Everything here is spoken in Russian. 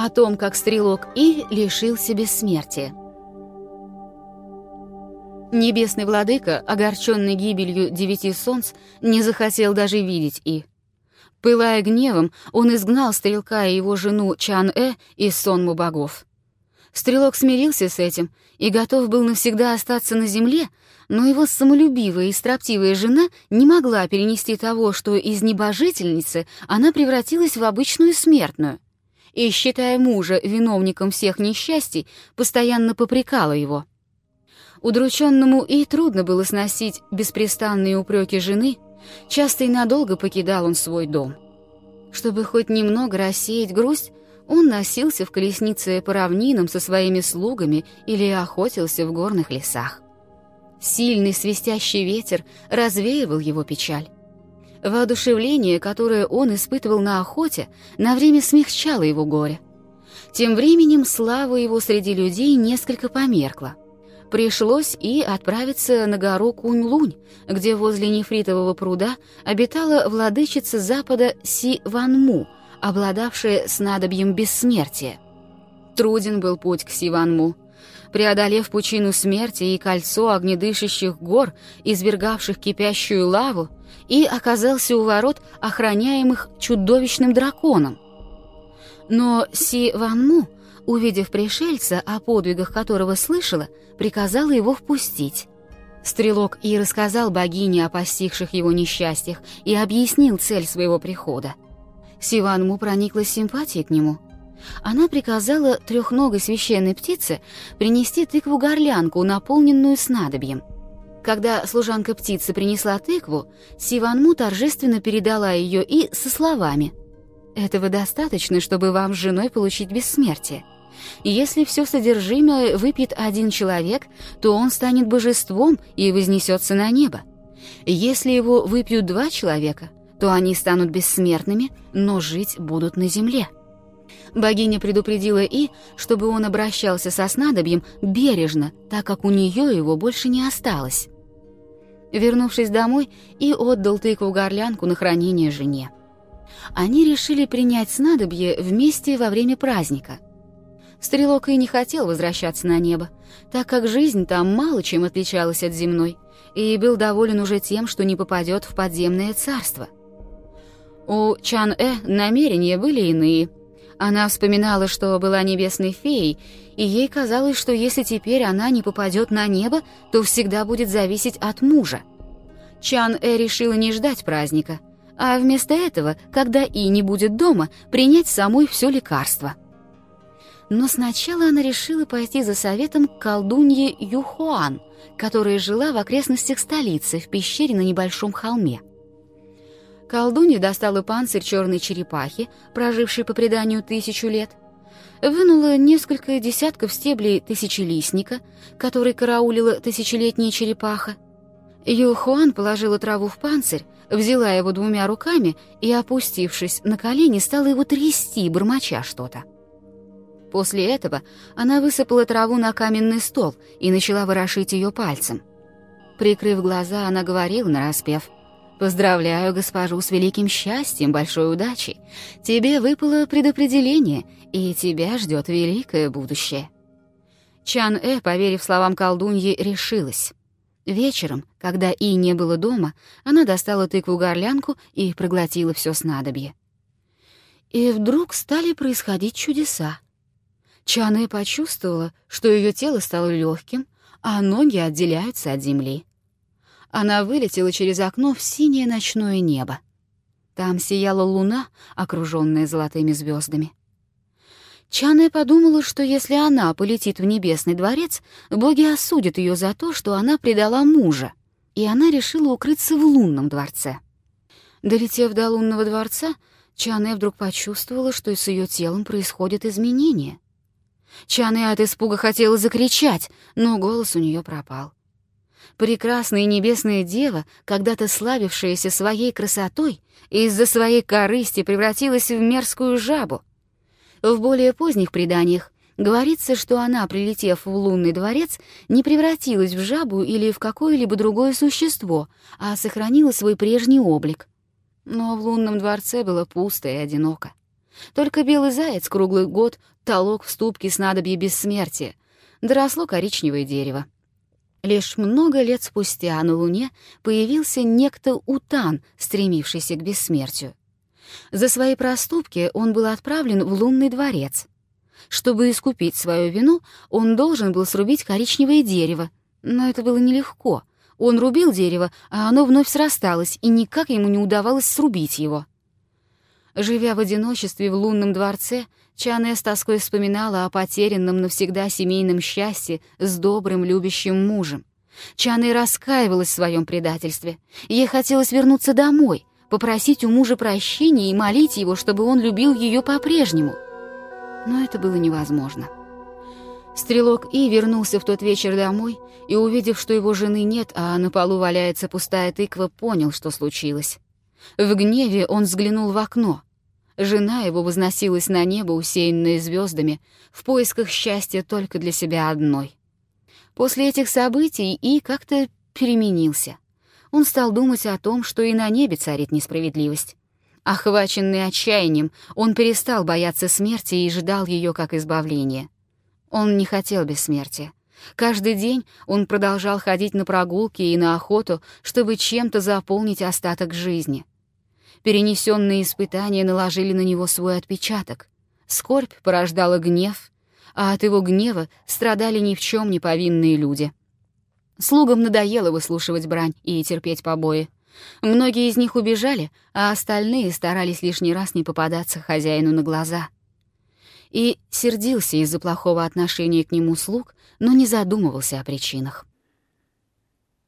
О том, как стрелок И лишился бессмертия. Небесный владыка, огорченный гибелью девяти солнц, не захотел даже видеть И. Пылая гневом, он изгнал стрелка и его жену Чан-Э из сонму богов. Стрелок смирился с этим и готов был навсегда остаться на земле, но его самолюбивая и строптивая жена не могла перенести того, что из небожительницы она превратилась в обычную смертную, и, считая мужа виновником всех несчастий, постоянно попрекала его. Удрученному и трудно было сносить беспрестанные упреки жены, часто и надолго покидал он свой дом. Чтобы хоть немного рассеять грусть, он носился в колеснице по равнинам со своими слугами или охотился в горных лесах. Сильный свистящий ветер развеивал его печаль. Воодушевление, которое он испытывал на охоте, на время смягчало его горе. Тем временем слава его среди людей несколько померкла. Пришлось и отправиться на гору Кунь-Лунь, где возле нефритового пруда обитала владычица запада Си-Ван-Му, обладавшая снадобьем бессмертия. Труден был путь к Си-Ван-Му — преодолев пучину смерти и кольцо огнедышащих гор, извергавших кипящую лаву, и оказался у ворот, охраняемых чудовищным драконом. Но Си Ван Му, увидев пришельца, о подвигах которого слышала, приказала его впустить. Стрелок и рассказал богине о постигших его несчастьях и объяснил цель своего прихода. Сиван Му прониклась симпатией к нему — она приказала трехногой священной птице принести тыкву-горлянку, наполненную снадобьем. Когда служанка птицы принесла тыкву, Сиванму торжественно передала ее и со словами «Этого достаточно, чтобы вам с женой получить бессмертие. Если все содержимое выпьет один человек, то он станет божеством и вознесется на небо. Если его выпьют два человека, то они станут бессмертными, но жить будут на земле». Богиня предупредила И, чтобы он обращался со снадобьем бережно, так как у нее его больше не осталось. Вернувшись домой, И отдал тыкву-горлянку на хранение жене. Они решили принять снадобье вместе во время праздника. Стрелок и не хотел возвращаться на небо, так как жизнь там мало чем отличалась от земной, и был доволен уже тем, что не попадет в подземное царство. У Чан-Э намерения были иные — она вспоминала, что была небесной феей, и ей казалось, что если теперь она не попадет на небо, то всегда будет зависеть от мужа. Чан-э решила не ждать праздника, а вместо этого, когда И не будет дома, принять самой все лекарство. Но сначала она решила пойти за советом к колдунье Юхуан, которая жила в окрестностях столицы, в пещере на небольшом холме. Колдунья достала панцирь черной черепахи, прожившей по преданию тысячу лет, вынула несколько десятков стеблей тысячелистника, который караулила тысячелетняя черепаха. Юхуан положила траву в панцирь, взяла его двумя руками и, опустившись на колени, стала его трясти, бормоча что-то. После этого она высыпала траву на каменный стол и начала ворошить ее пальцем. Прикрыв глаза, она говорила нараспев — Поздравляю госпожу с великим счастьем, большой удачей. Тебе выпало предопределение, и тебя ждет великое будущее». Чан-э, поверив словам колдуньи, решилась. Вечером, когда И не было дома, она достала тыкву-горлянку и проглотила все снадобье. И вдруг стали происходить чудеса. Чан-э почувствовала, что ее тело стало легким, а ноги отделяются от земли. Она вылетела через окно в синее ночное небо. Там сияла луна, окруженная золотыми звездами. Чане подумала, что если она полетит в небесный дворец, боги осудят ее за то, что она предала мужа, и она решила укрыться в лунном дворце. Долетев до лунного дворца, Чане вдруг почувствовала, что с ее телом происходят изменения. Чане от испуга хотела закричать, но голос у нее пропал. Прекрасная небесная дева, когда-то славившаяся своей красотой, из-за своей корысти превратилась в мерзкую жабу. В более поздних преданиях говорится, что она, прилетев в лунный дворец, не превратилась в жабу или в какое-либо другое существо, а сохранила свой прежний облик. Но в лунном дворце было пусто и одиноко. Только белый заяц круглый год толок в ступке снадобья бессмертия, доросло коричневое дерево. Лишь много лет спустя на Луне появился некто Утан, стремившийся к бессмертию. За свои проступки он был отправлен в лунный дворец. Чтобы искупить свою вину, он должен был срубить коричневое дерево, но это было нелегко. Он рубил дерево, а оно вновь срасталось, и никак ему не удавалось срубить его. Живя в одиночестве в лунном дворце, Чане с тоской вспоминала о потерянном навсегда семейном счастье с добрым, любящим мужем. Чане раскаивалась в своем предательстве. Ей хотелось вернуться домой, попросить у мужа прощения и молить его, чтобы он любил ее по-прежнему. Но это было невозможно. Стрелок И вернулся в тот вечер домой и, увидев, что его жены нет, а на полу валяется пустая тыква, понял, что случилось. В гневе он взглянул в окно — Жена его возносилась на небо, усеянное звездами, в поисках счастья только для себя одной. После этих событий И как-то переменился. Он стал думать о том, что и на небе царит несправедливость. Охваченный отчаянием, он перестал бояться смерти и ждал ее как избавления. Он не хотел бессмертия. Каждый день он продолжал ходить на прогулки и на охоту, чтобы чем-то заполнить остаток жизни — Перенесенные испытания наложили на него свой отпечаток. Скорбь порождала гнев, а от его гнева страдали ни в чем не повинные люди. Слугам надоело выслушивать брань и терпеть побои. Многие из них убежали, а остальные старались лишний раз не попадаться хозяину на глаза. И сердился из-за плохого отношения к нему слуг, но не задумывался о причинах.